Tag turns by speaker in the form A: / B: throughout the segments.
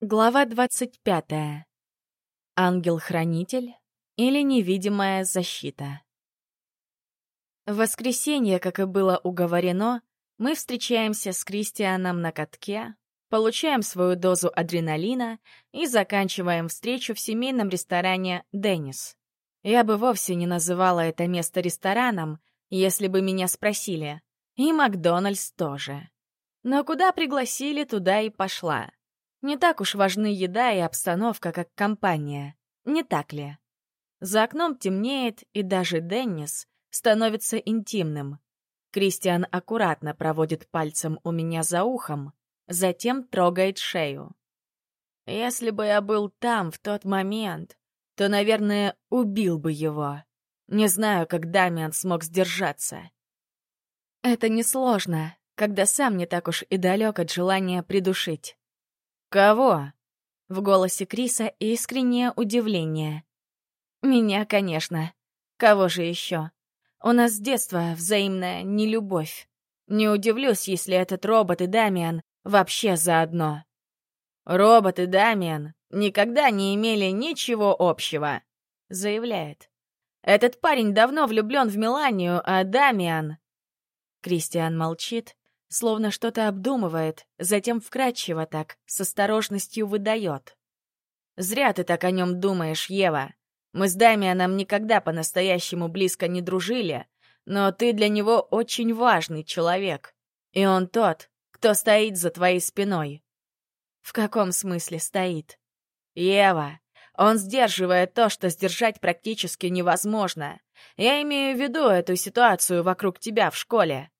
A: Глава 25. Ангел-хранитель или невидимая защита. В воскресенье, как и было уговорено, мы встречаемся с Кристианом на катке, получаем свою дозу адреналина и заканчиваем встречу в семейном ресторане «Деннис». Я бы вовсе не называла это место рестораном, если бы меня спросили. И Макдональдс тоже. Но куда пригласили, туда и пошла. Не так уж важны еда и обстановка, как компания. Не так ли? За окном темнеет, и даже Деннис становится интимным. Кристиан аккуратно проводит пальцем у меня за ухом, затем трогает шею. Если бы я был там в тот момент, то, наверное, убил бы его. Не знаю, как Дамиан смог сдержаться. Это несложно, когда сам не так уж и далек от желания придушить. «Кого?» В голосе Криса искреннее удивление. «Меня, конечно. Кого же еще? У нас с детства взаимная нелюбовь. Не удивлюсь, если этот робот и Дамиан вообще заодно». «Робот и Дамиан никогда не имели ничего общего», — заявляет. «Этот парень давно влюблен в Меланию, а Дамиан...» Кристиан молчит, словно что-то обдумывает, затем вкрадчиво так, с осторожностью выдает. «Зря ты так о нем думаешь, Ева. Мы с Дамианом никогда по-настоящему близко не дружили, но ты для него очень важный человек. И он тот, кто стоит за твоей спиной». «В каком смысле стоит?» «Ева, он сдерживает то, что сдержать практически невозможно. Я имею в виду эту ситуацию вокруг тебя в школе.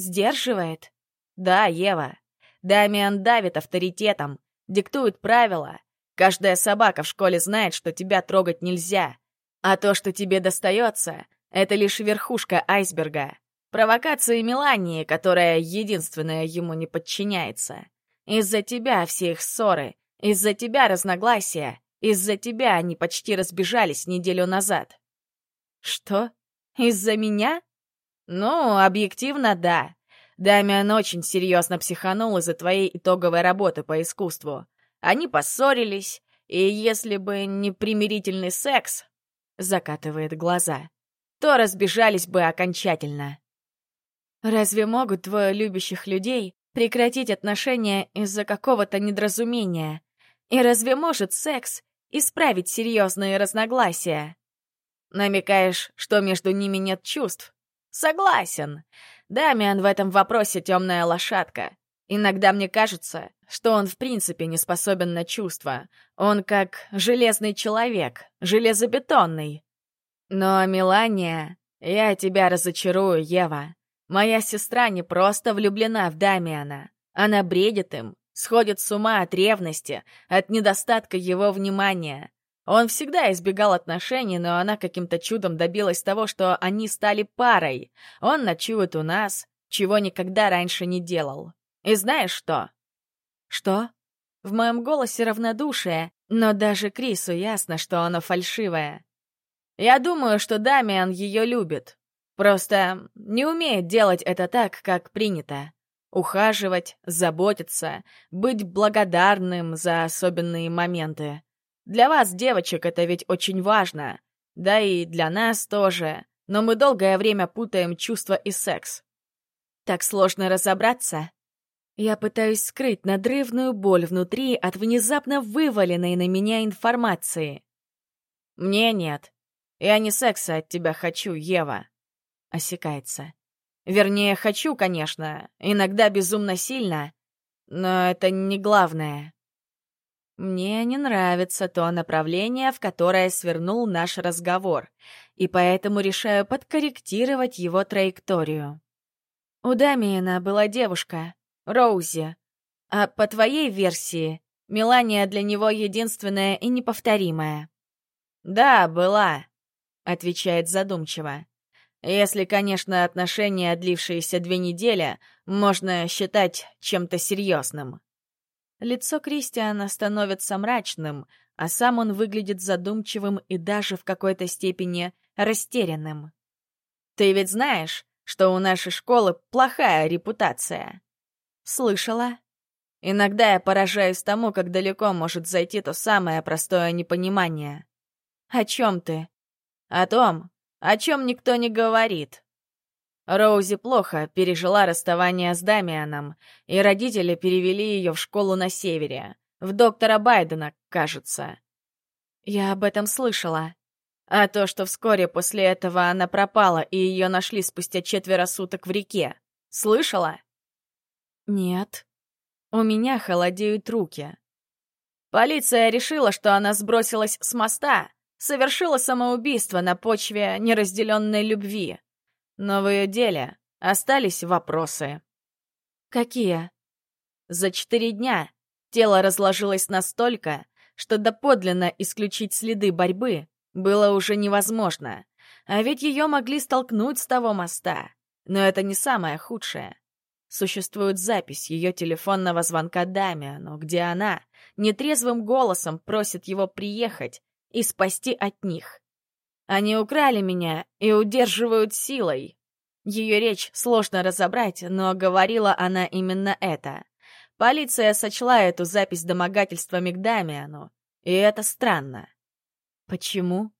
A: Сдерживает? Да, Ева. Дамиан давит авторитетом, диктует правила. Каждая собака в школе знает, что тебя трогать нельзя. А то, что тебе достается, это лишь верхушка айсберга. Провокации Мелании, которая единственная ему не подчиняется. Из-за тебя все их ссоры, из-за тебя разногласия, из-за тебя они почти разбежались неделю назад. Что? Из-за меня? «Ну, объективно, да. Дамиан очень серьезно психанул из-за твоей итоговой работы по искусству. Они поссорились, и если бы не примирительный секс, закатывает глаза, то разбежались бы окончательно. Разве могут двое любящих людей прекратить отношения из-за какого-то недоразумения? И разве может секс исправить серьезные разногласия? Намекаешь, что между ними нет чувств? Согласен. Дамиан в этом вопросе темная лошадка. Иногда мне кажется, что он в принципе не способен на чувства. Он как железный человек, железобетонный. Но, Мелания, я тебя разочарую, Ева. Моя сестра не просто влюблена в Дамиана. Она бредит им, сходит с ума от ревности, от недостатка его внимания. Он всегда избегал отношений, но она каким-то чудом добилась того, что они стали парой. Он ночует у нас, чего никогда раньше не делал. И знаешь что? Что? В моем голосе равнодушие, но даже Крису ясно, что оно фальшивое. Я думаю, что Дамиан ее любит. Просто не умеет делать это так, как принято. Ухаживать, заботиться, быть благодарным за особенные моменты. Для вас, девочек, это ведь очень важно. Да и для нас тоже. Но мы долгое время путаем чувства и секс. Так сложно разобраться. Я пытаюсь скрыть надрывную боль внутри от внезапно вываленной на меня информации. Мне нет. Я не секса от тебя хочу, Ева. Осекается. Вернее, хочу, конечно, иногда безумно сильно, но это не главное. Мне не нравится то направление, в которое свернул наш разговор, и поэтому решаю подкорректировать его траекторию. У Дамиена была девушка, Роузи, а по твоей версии, Мелания для него единственная и неповторимая. «Да, была», — отвечает задумчиво. «Если, конечно, отношения, длившиеся две недели, можно считать чем-то серьезным». Лицо Кристиана становится мрачным, а сам он выглядит задумчивым и даже в какой-то степени растерянным. «Ты ведь знаешь, что у нашей школы плохая репутация?» «Слышала». Иногда я поражаюсь тому, как далеко может зайти то самое простое непонимание. О чем ты? О том, о чем никто не говорит. Роузи плохо пережила расставание с Дамианом, и родители перевели ее в школу на севере, в доктора Байдена, кажется. Я об этом слышала. А то, что вскоре после этого она пропала и ее нашли спустя четверо суток в реке, слышала? Нет. У меня холодеют руки. Полиция решила, что она сбросилась с моста, совершила самоубийство на почве неразделенной любви. Но в ее деле остались вопросы. Какие? За четыре дня тело разложилось настолько, что доподлинно исключить следы борьбы было уже невозможно. А ведь ее могли столкнуть с того моста. Но это не самое худшее. Существует запись ее телефонного звонка Дамиану, где она нетрезвым голосом просит его приехать и спасти от них. Они украли меня и удерживают силой. Ее речь сложно разобрать, но говорила она именно это. Полиция сочла эту запись домогательствами к Дамиану, и это странно. Почему?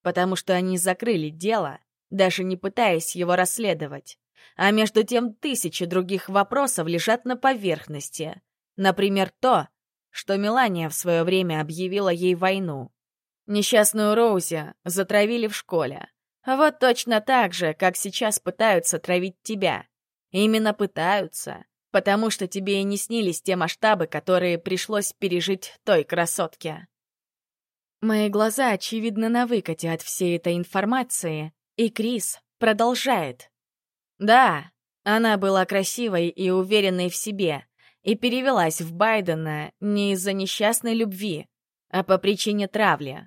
A: Потому что они закрыли дело, даже не пытаясь его расследовать. А между тем тысячи других вопросов лежат на поверхности. Например, то, что Мелания в свое время объявила ей войну. Несчастную Роузи затравили в школе. Вот точно так же, как сейчас пытаются травить тебя. Именно пытаются, потому что тебе и не снились те масштабы, которые пришлось пережить той красотке. Мои глаза, очевидно, на выкате от всей этой информации, и Крис продолжает. Да, она была красивой и уверенной в себе, и перевелась в Байдена не из-за несчастной любви, а по причине травли.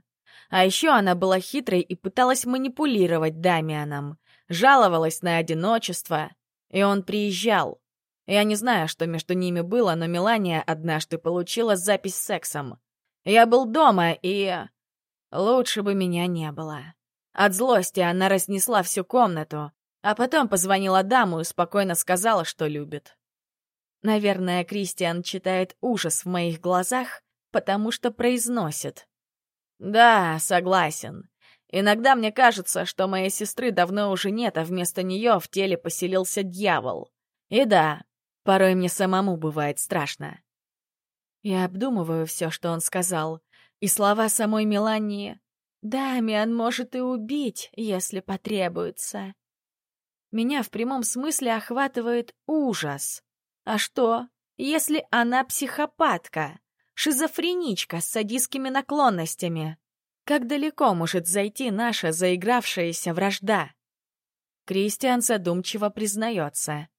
A: А еще она была хитрой и пыталась манипулировать Дамианом, жаловалась на одиночество, и он приезжал. Я не знаю, что между ними было, но Мелания однажды получила запись с сексом. Я был дома, и... Лучше бы меня не было. От злости она разнесла всю комнату, а потом позвонила даму и спокойно сказала, что любит. Наверное, Кристиан читает ужас в моих глазах, потому что произносит. «Да, согласен. Иногда мне кажется, что моей сестры давно уже нет, а вместо нее в теле поселился дьявол. И да, Порой мне самому бывает страшно. Я обдумываю все, что он сказал, и слова самой Мелании «Дамиан может и убить, если потребуется». Меня в прямом смысле охватывает ужас. А что, если она психопатка, шизофреничка с садистскими наклонностями? Как далеко может зайти наша заигравшаяся вражда? Кристиан задумчиво признается.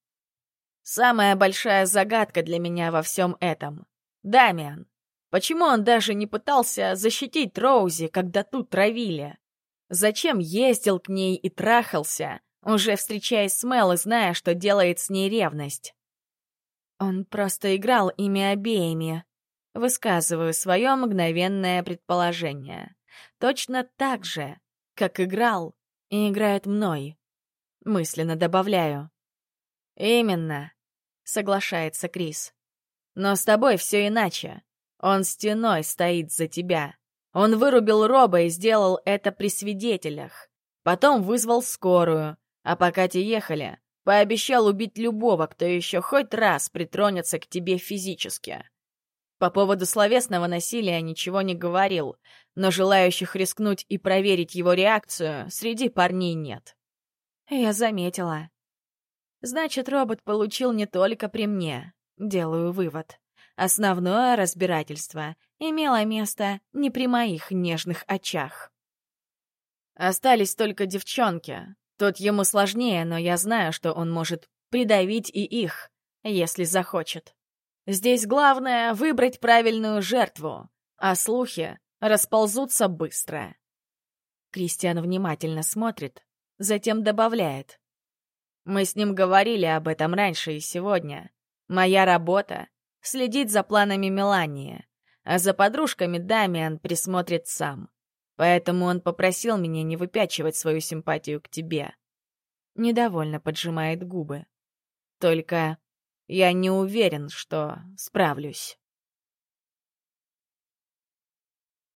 A: Самая большая загадка для меня во всем этом. Дамиан. Почему он даже не пытался защитить Роузи, когда тут травили? Зачем ездил к ней и трахался, уже встречаясь с Мел и зная, что делает с ней ревность? Он просто играл ими обеими. Высказываю свое мгновенное предположение. Точно так же, как играл и играет мной. Мысленно добавляю. «Именно», — соглашается Крис. «Но с тобой все иначе. Он стеной стоит за тебя. Он вырубил Роба и сделал это при свидетелях. Потом вызвал скорую, а пока те ехали, пообещал убить любого, кто еще хоть раз притронется к тебе физически. По поводу словесного насилия ничего не говорил, но желающих рискнуть и проверить его реакцию среди парней нет. Я заметила. Значит, робот получил не только при мне. Делаю вывод. Основное разбирательство имело место не при моих нежных очах. Остались только девчонки. Тут ему сложнее, но я знаю, что он может придавить и их, если захочет. Здесь главное — выбрать правильную жертву, а слухи расползутся быстро. Кристиан внимательно смотрит, затем добавляет. Мы с ним говорили об этом раньше и сегодня. Моя работа — следить за планами Мелании, а за подружками Дамиан присмотрит сам. Поэтому он попросил меня не выпячивать свою симпатию к тебе. Недовольно поджимает губы. Только я не уверен, что справлюсь.